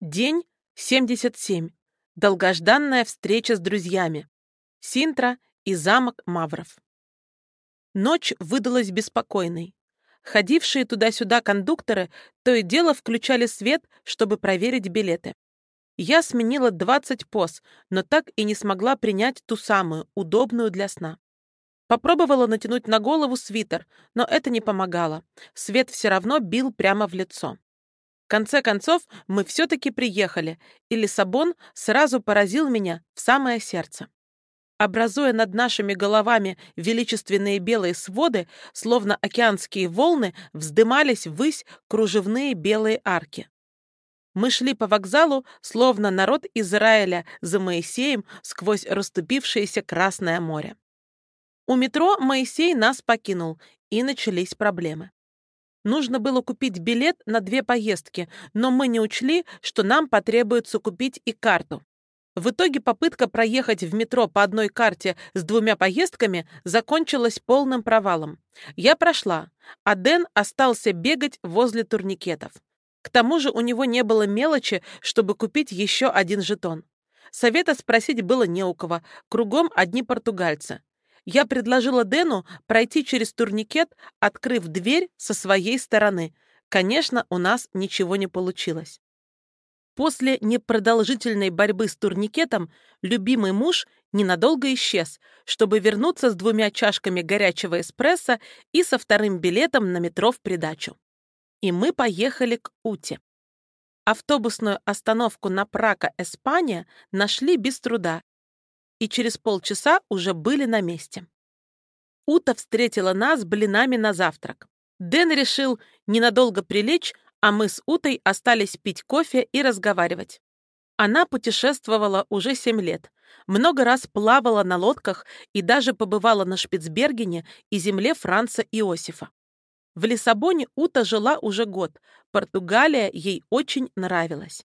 День 77. Долгожданная встреча с друзьями. Синтра и замок Мавров. Ночь выдалась беспокойной. Ходившие туда-сюда кондукторы то и дело включали свет, чтобы проверить билеты. Я сменила 20 поз, но так и не смогла принять ту самую, удобную для сна. Попробовала натянуть на голову свитер, но это не помогало. Свет все равно бил прямо в лицо. Конце концов, мы все-таки приехали, и Лиссабон сразу поразил меня в самое сердце. Образуя над нашими головами величественные белые своды, словно океанские волны, вздымались ввысь кружевные белые арки. Мы шли по вокзалу, словно народ Израиля за Моисеем сквозь расступившееся Красное море. У метро Моисей нас покинул, и начались проблемы. Нужно было купить билет на две поездки, но мы не учли, что нам потребуется купить и карту. В итоге попытка проехать в метро по одной карте с двумя поездками закончилась полным провалом. Я прошла, а Дэн остался бегать возле турникетов. К тому же у него не было мелочи, чтобы купить еще один жетон. Совета спросить было не у кого, кругом одни португальцы. Я предложила Дэну пройти через турникет, открыв дверь со своей стороны. Конечно, у нас ничего не получилось. После непродолжительной борьбы с турникетом любимый муж ненадолго исчез, чтобы вернуться с двумя чашками горячего эспрессо и со вторым билетом на метро в придачу. И мы поехали к Уте. Автобусную остановку на Прака, Эспания нашли без труда и через полчаса уже были на месте. Ута встретила нас блинами на завтрак. Дэн решил ненадолго прилечь, а мы с Утой остались пить кофе и разговаривать. Она путешествовала уже семь лет, много раз плавала на лодках и даже побывала на Шпицбергене и земле Франца Иосифа. В Лиссабоне Ута жила уже год, Португалия ей очень нравилась.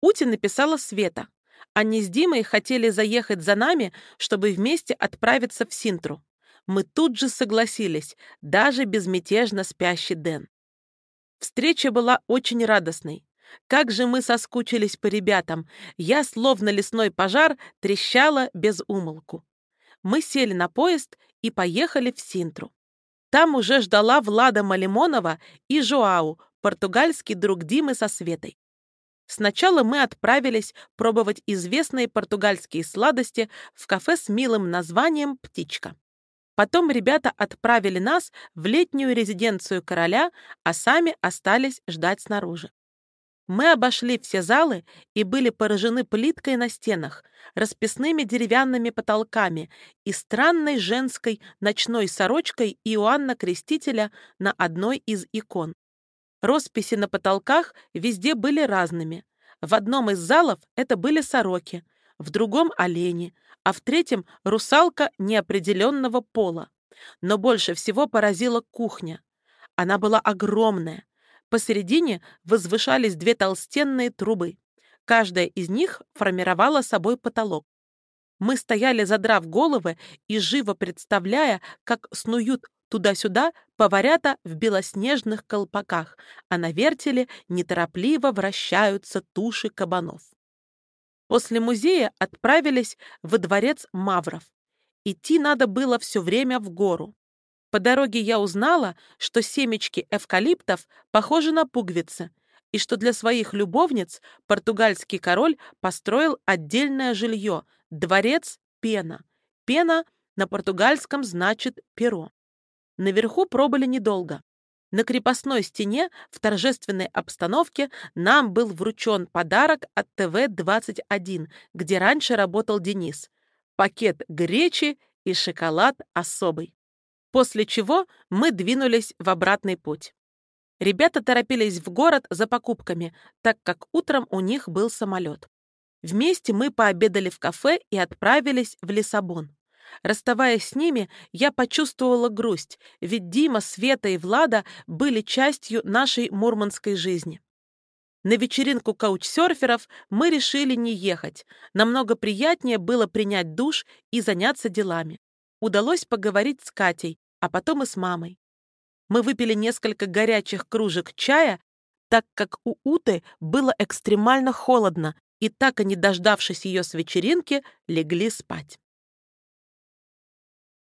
Уте написала Света, они с Димой хотели заехать за нами, чтобы вместе отправиться в Синтру. Мы тут же согласились, даже безмятежно спящий Дэн. Встреча была очень радостной. Как же мы соскучились по ребятам. Я, словно лесной пожар, трещала без умолку. Мы сели на поезд и поехали в Синтру. Там уже ждала Влада Малимонова и Жоау, португальский друг Димы со Светой. Сначала мы отправились пробовать известные португальские сладости в кафе с милым названием «Птичка». Потом ребята отправили нас в летнюю резиденцию короля, а сами остались ждать снаружи. Мы обошли все залы и были поражены плиткой на стенах, расписными деревянными потолками и странной женской ночной сорочкой Иоанна Крестителя на одной из икон. Росписи на потолках везде были разными. В одном из залов это были сороки, в другом — олени, а в третьем — русалка неопределенного пола. Но больше всего поразила кухня. Она была огромная. Посередине возвышались две толстенные трубы. Каждая из них формировала собой потолок. Мы стояли, задрав головы и живо представляя, как снуют Туда-сюда поварята в белоснежных колпаках, а на вертеле неторопливо вращаются туши кабанов. После музея отправились во дворец Мавров. Идти надо было все время в гору. По дороге я узнала, что семечки эвкалиптов похожи на пуговицы, и что для своих любовниц португальский король построил отдельное жилье – дворец Пена. Пена на португальском значит перо. Наверху пробыли недолго. На крепостной стене в торжественной обстановке нам был вручен подарок от ТВ-21, где раньше работал Денис. Пакет гречи и шоколад особый. После чего мы двинулись в обратный путь. Ребята торопились в город за покупками, так как утром у них был самолет. Вместе мы пообедали в кафе и отправились в Лиссабон. Расставаясь с ними, я почувствовала грусть, ведь Дима, Света и Влада были частью нашей мурманской жизни. На вечеринку каучсерферов мы решили не ехать. Намного приятнее было принять душ и заняться делами. Удалось поговорить с Катей, а потом и с мамой. Мы выпили несколько горячих кружек чая, так как у Уты было экстремально холодно, и так и не дождавшись ее с вечеринки, легли спать.